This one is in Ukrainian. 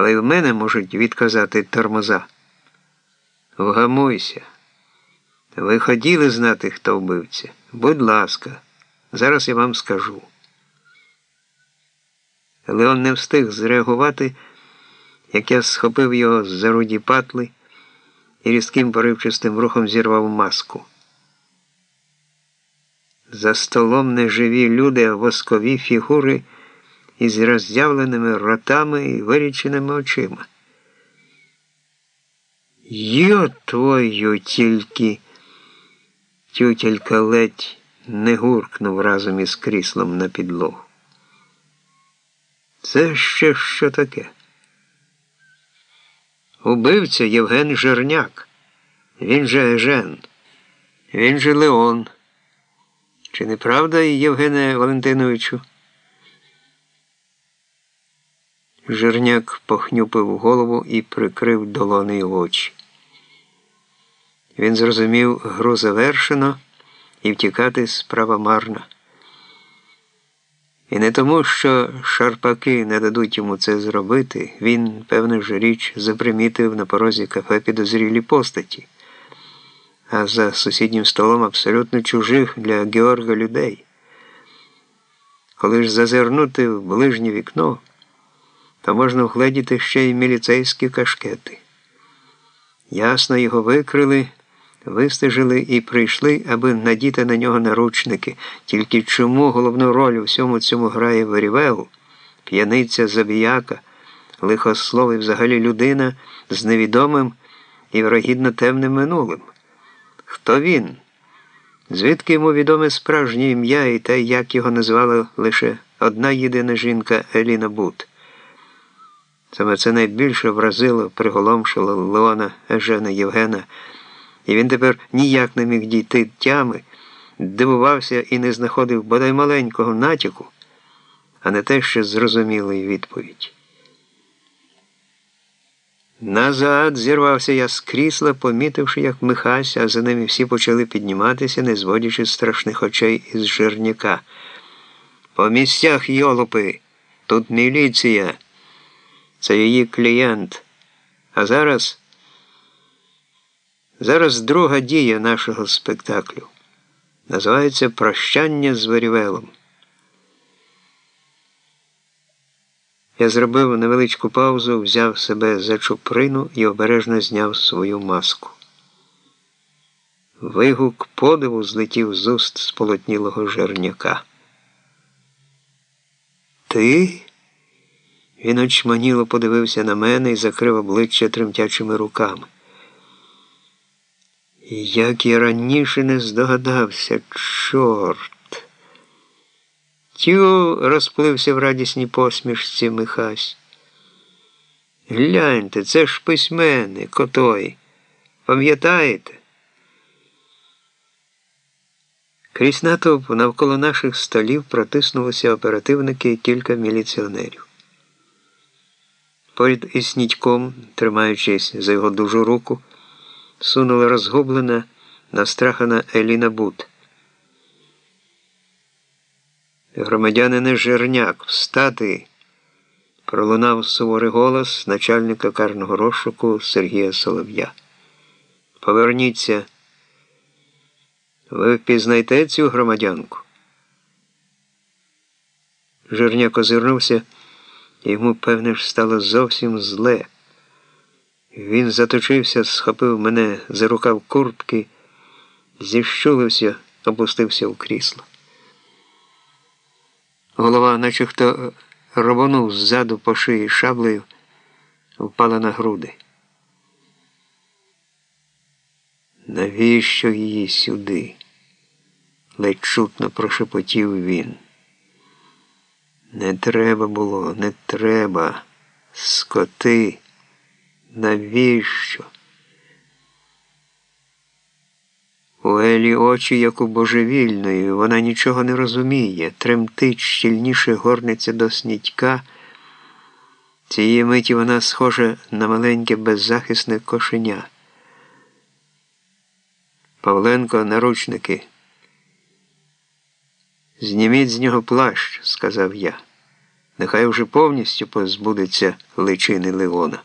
але й в мене можуть відказати тормоза. Вгамуйся. Ви хотіли знати, хто вбивця? Будь ласка, зараз я вам скажу. Леон не встиг зреагувати, як я схопив його з заруді патли і різким поривчистим рухом зірвав маску. За столом неживі люди, а воскові фігури із роззявленими ротами і виріченими очима. Йо твою тільки, тютелька ледь не гуркнув разом із кріслом на підлогу. Це ще що таке? Убивця Євген Жерняк. Він же Ежен. Він же Леон. Чи не правда, Євгене Валентиновичу? Жерняк похнюпив голову і прикрив долонею очі. Він зрозумів, гру завершено і втікати справа марна. І не тому, що шарпаки не дадуть йому це зробити, він, певна ж річ, запримітив на порозі кафе підозрілі постаті, а за сусіднім столом абсолютно чужих для Георга людей. Коли ж зазирнути в ближнє вікно, то можна вгледіти ще й міліцейські кашкети. Ясно, його викрили вистежили і прийшли, аби надіти на нього наручники. Тільки чому головну роль у всьому цьому грає Верівегу, п'яниця забіяка, лихослов і взагалі людина з невідомим і врагідно темним минулим? Хто він? Звідки йому відоме справжнє ім'я і те, як його назвала лише одна єдина жінка Еліна Бут? Саме це найбільше вразило, приголомшило Леона Ежена Євгена і він тепер ніяк не міг дійти тями, дивувався і не знаходив бодай маленького натяку, а не те, що зрозумілої відповідь. Назад зірвався я з крісла, помітивши, як Михась, а за ними всі почали підніматися, не зводячи страшних очей із жирняка. По місцях йолопи, тут міліція, це її клієнт. А зараз. Зараз друга дія нашого спектаклю. Називається Прощання з Верівелом. Я зробив невеличку паузу, взяв себе за чуприну і обережно зняв свою маску. Вигук подиву злетів з уст сполотнілого жерняка. Ти? Він очманіло подивився на мене і закрив обличчя тремтячими руками. Як я раніше не здогадався, чорт. Тю розплився в радісній посмішці Михась. Гляньте, це ж письменник отой. Пам'ятаєте? Крізь натовп навколо наших столів протиснулися оперативники і кілька міліціонерів. Поряд із Снідьком, тримаючись за його дужу руку, сунула розгублена, настрахана Еліна Бут. Громадянине Жерняк, встати, пролунав суворий голос начальника карного розшуку Сергія Солов'я. Поверніться. Ви впізнайте цю громадянку. Жерняк озирнувся, йому, певне, ж стало зовсім зле. Він заточився, схопив мене за рукав куртки, зіщулився, опустився в крісло. Голова, наче хто рвонув ззаду по шиї шаблею, впала на груди. Навіщо її сюди? ледь чутно прошепотів він. Не треба було, не треба, скоти. Навіщо? У Елі очі, як у божевільної, вона нічого не розуміє, тремтить, щільніше горниться до снідька. Цієї миті вона схожа на маленьке беззахисне кошеня. Павленко наручники. Зніміть з нього плащ, сказав я. нехай уже повністю позбудеться личини Леона.